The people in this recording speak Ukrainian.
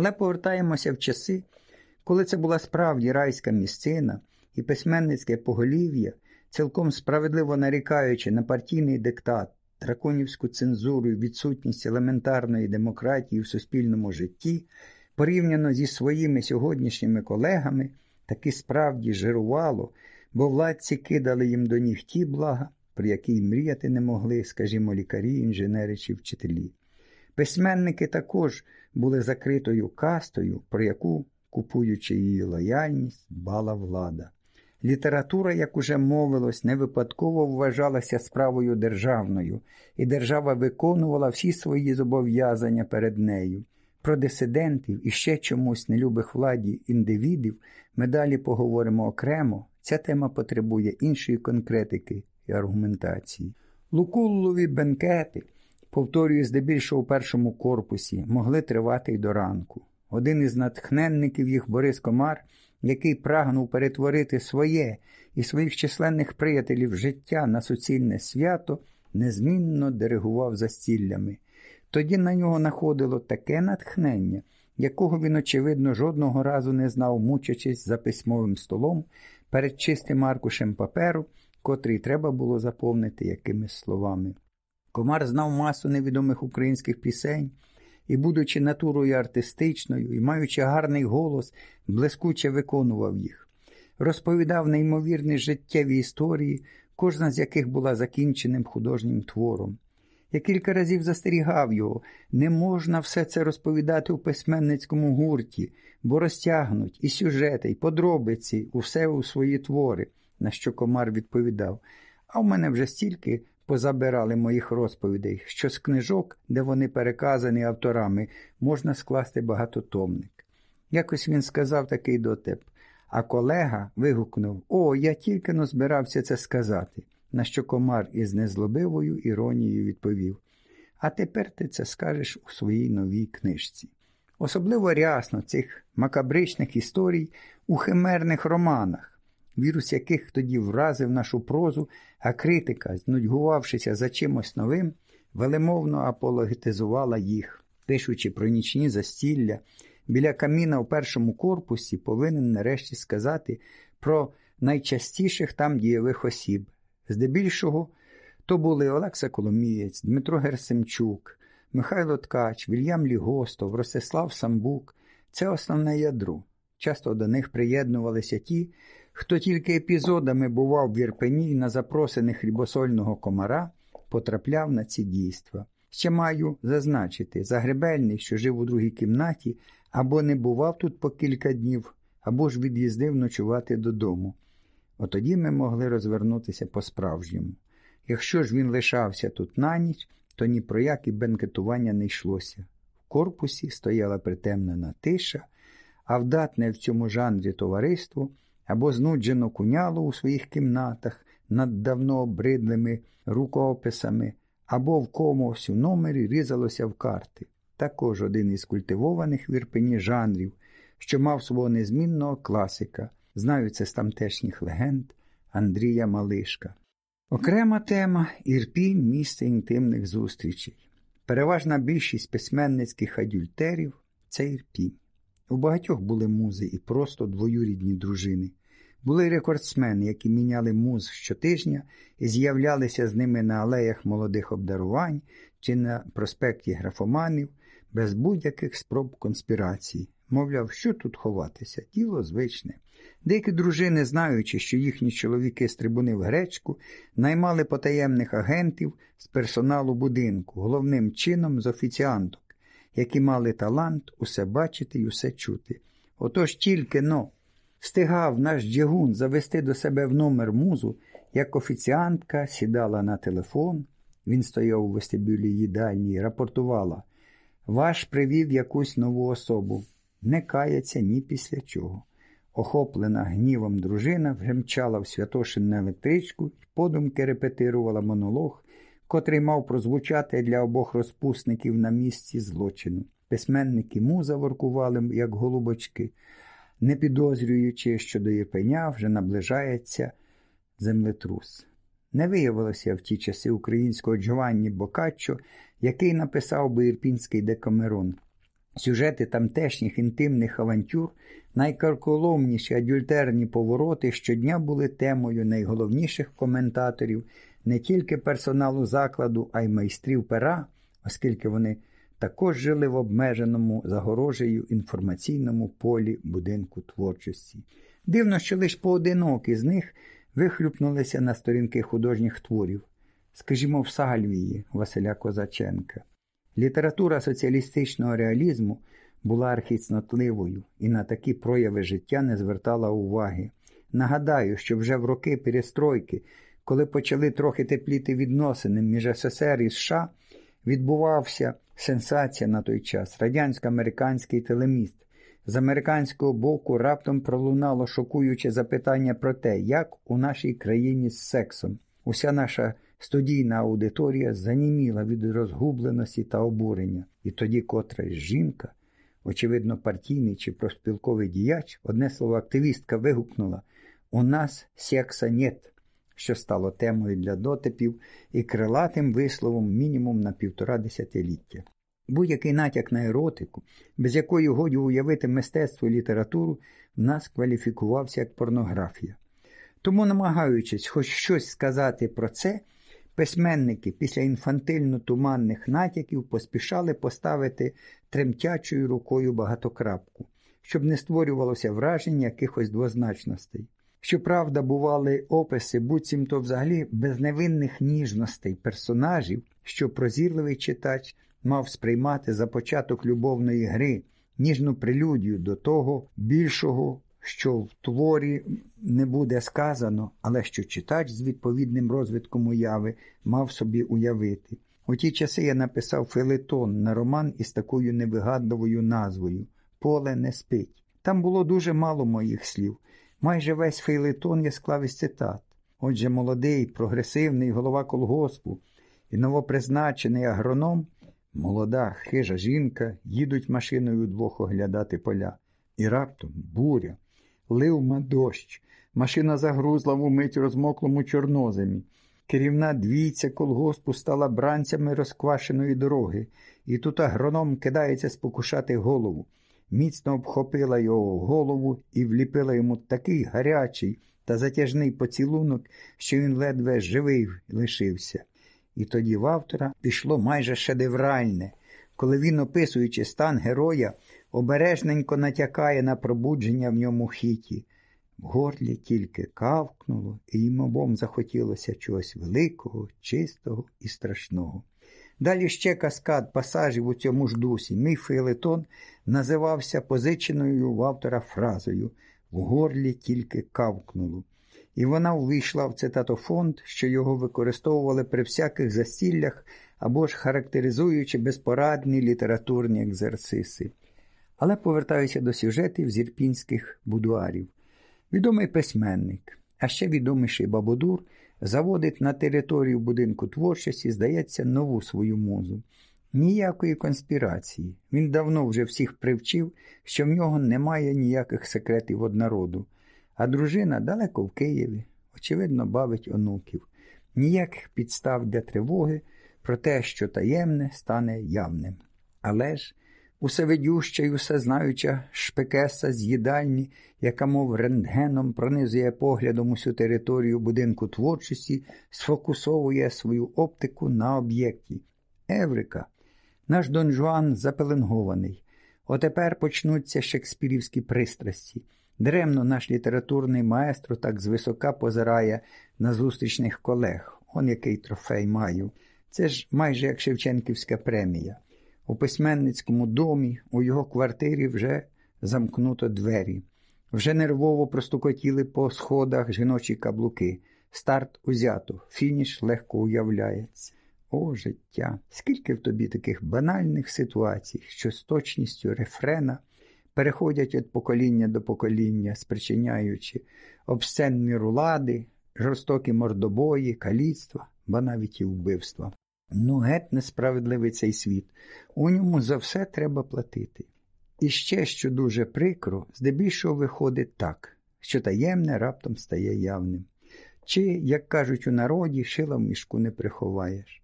Але повертаємося в часи, коли це була справді райська місцина і письменницьке поголів'я, цілком справедливо нарікаючи на партійний диктат, драконівську цензуру і відсутність елементарної демократії в суспільному житті, порівняно зі своїми сьогоднішніми колегами, таки справді жирувало, бо владці кидали їм до ніг ті блага, про які й мріяти не могли, скажімо, лікарі, інженери чи вчителі. Письменники також були закритою кастою, про яку, купуючи її лояльність, дбала влада. Література, як уже мовилось, не випадково вважалася справою державною, і держава виконувала всі свої зобов'язання перед нею. Про дисидентів і ще чомусь нелюбих владі індивідів ми далі поговоримо окремо. Ця тема потребує іншої конкретики і аргументації. Лукуллові бенкети, повторюю, здебільшого у першому корпусі, могли тривати й до ранку. Один із натхненників їх Борис Комар, який прагнув перетворити своє і своїх численних приятелів життя на суцільне свято, незмінно диригував застіллями. Тоді на нього находило таке натхнення, якого він, очевидно, жодного разу не знав, мучачись за письмовим столом перед чистим аркушем паперу, котрий треба було заповнити якимись словами. Комар знав масу невідомих українських пісень і, будучи натурою артистичною і маючи гарний голос, блискуче виконував їх. Розповідав неймовірні життєві історії, кожна з яких була закінченим художнім твором. Я кілька разів застерігав його, не можна все це розповідати у письменницькому гурті, бо розтягнуть і сюжети, і подробиці, усе у свої твори, на що комар відповідав. А в мене вже стільки позабирали моїх розповідей, що з книжок, де вони переказані авторами, можна скласти багатотомник. Якось він сказав такий дотеп, а колега вигукнув О, я тільки но збирався це сказати на що комар із незлобивою іронією відповів А тепер ти це скажеш у своїй новій книжці. Особливо рясно цих макабричних історій у химерних романах, вірус яких тоді вразив нашу прозу, а критика, знудьгувавшися за чимось новим, велемовно апологетизувала їх, пишучи про нічні застілля, біля каміна в першому корпусі повинен нарешті сказати про найчастіших там дієвих осіб, Здебільшого то були Олекса Коломієць, Дмитро Герсимчук, Михайло Ткач, Вільям Лігостов, Ростислав Самбук. Це основне ядро. Часто до них приєднувалися ті, хто тільки епізодами бував в Єрпені і на запросених хлібосольного комара потрапляв на ці дійства. Ще маю зазначити, Загребельний, що жив у другій кімнаті, або не бував тут по кілька днів, або ж від'їздив ночувати додому. Отоді ми могли розвернутися по-справжньому. Якщо ж він лишався тут на ніч, то ні про які бенкетування не йшлося. В корпусі стояла притемнена тиша, а вдатне в цьому жанрі товариство або знуджено куняло у своїх кімнатах над давно обридлими рукописами, або в комусь у номері різалося в карти. Також один із культивованих в Ірпені жанрів, що мав свого незмінного класика. Знаю це з тамтешніх легенд Андрія Малишка. Окрема тема ірпінь місце інтимних зустрічей. Переважна більшість письменницьких адюльтерів це ірпінь. У багатьох були музи і просто двоюрідні дружини. Були рекордсмени, які міняли муз щотижня і з'являлися з ними на алеях молодих обдарувань чи на проспекті графоманів без будь-яких спроб конспірації. Мовляв, що тут ховатися? Діло звичне. Деякі дружини, знаючи, що їхні чоловіки стрибунив гречку, наймали потаємних агентів з персоналу будинку, головним чином з офіціанток, які мали талант усе бачити і усе чути. Отож тільки но встигав наш Джигун завести до себе в номер музу, як офіціантка сідала на телефон, він стояв у вестибюлі їдальні рапортувала Ваш привів якусь нову особу не кається ні після чого. Охоплена гнівом дружина вже мчала в Святошин на електричку і подумки репетирувала монолог, котрий мав прозвучати для обох розпусників на місці злочину. Письменники муза воркували, як голубочки, не підозрюючи, що до Єпеня вже наближається землетрус. Не виявилося в ті часи українського Джованні Бокаччо, який написав би ірпінський декамерон. Сюжети тамтешніх інтимних авантюр, найкарколомніші адюльтерні повороти щодня були темою найголовніших коментаторів не тільки персоналу закладу, а й майстрів пера, оскільки вони також жили в обмеженому загорожею інформаційному полі будинку творчості. Дивно, що лише поодинокі з них вихлюпнулися на сторінки художніх творів, скажімо, в Сальвії Василя Козаченка. Література соціалістичного реалізму була архіцнотливою і на такі прояви життя не звертала уваги. Нагадаю, що вже в роки перестройки, коли почали трохи тепліти відносини між СССР і США, відбувався сенсація на той час радянсько-американський телеміст. З американського боку раптом пролунало шокуюче запитання про те, як у нашій країні з сексом. Уся наша студійна аудиторія заніміла від розгубленості та обурення, і тоді котрась жінка, очевидно, партійний чи проспілковий діяч, одне слово, активістка вигукнула: У нас секса нет, що стало темою для дотипів і крилатим висловом мінімум на півтора десятиліття. Будь-який натяк на еротику, без якої годі уявити мистецтво і літературу, в нас кваліфікувався як порнографія. Тому, намагаючись хоч щось сказати про це, письменники після інфантильно туманних натяків поспішали поставити тремтячою рукою багатокрапку, щоб не створювалося враження якихось двозначностей. Щоправда, бували описи, буцімто взагалі безневинних ніжностей персонажів, що прозірливий читач мав сприймати за початок любовної гри, ніжну прелюдію до того більшого, що в творі не буде сказано, але що читач з відповідним розвитком уяви мав собі уявити. У ті часи я написав фелетон на роман із такою невигадливою назвою Поле не спить. Там було дуже мало моїх слів. Майже весь фейлетон я склав із цитат. Отже, молодий, прогресивний голова колгоспу і новопризначений агроном Молода, хижа жінка їдуть машиною вдвох оглядати поля. І раптом буря, ливма дощ, машина загрузла в умить розмоклому чорноземі. Керівна двійця колгоспу стала бранцями розквашеної дороги, і тут агроном кидається спокушати голову. Міцно обхопила його голову і вліпила йому такий гарячий та затяжний поцілунок, що він ледве живий лишився. І тоді в автора пішло майже шедевральне, коли він, описуючи стан героя, обережненько натякає на пробудження в ньому хіті. В горлі тільки кавкнуло, і їм обом захотілося чогось великого, чистого і страшного. Далі ще каскад пасажів у цьому ж дусі. Мій фейлетон називався позиченою в автора фразою В горлі тільки кавкнуло і вона увійшла в цитатофонд, що його використовували при всяких застіллях або ж характеризуючи безпорадні літературні екзерциси. Але повертаюся до сюжетів зірпінських будуарів. Відомий письменник, а ще відоміший Бабодур, заводить на територію будинку творчості, здається, нову свою музу. Ніякої конспірації. Він давно вже всіх привчив, що в нього немає ніяких секретів однароду а дружина далеко в Києві, очевидно, бавить онуків. Ніяких підстав для тривоги про те, що таємне стане явним. Але ж усевидюща й усезнаюча шпекеса з їдальні, яка, мов рентгеном, пронизує поглядом усю територію будинку творчості, сфокусовує свою оптику на об'єкті. Еврика, наш Дон Жуан запеленгований. Отепер почнуться шекспірівські пристрасті. Даремно наш літературний маестро так звисока позирає на зустрічних колег. Он який трофей маю. Це ж майже як Шевченківська премія. У письменницькому домі, у його квартирі вже замкнуто двері. Вже нервово простукотіли по сходах жіночі каблуки. Старт узято, фініш легко уявляється. О, життя! Скільки в тобі таких банальних ситуацій, що з точністю рефрена переходять від покоління до покоління, спричиняючи обсценні рулади, жорстокі мордобої, каліцтва, ба навіть і вбивства. Ну, геть несправедливий цей світ. У ньому за все треба платити. І ще, що дуже прикро, здебільшого виходить так, що таємне раптом стає явним. Чи, як кажуть у народі, шила в мішку не приховаєш.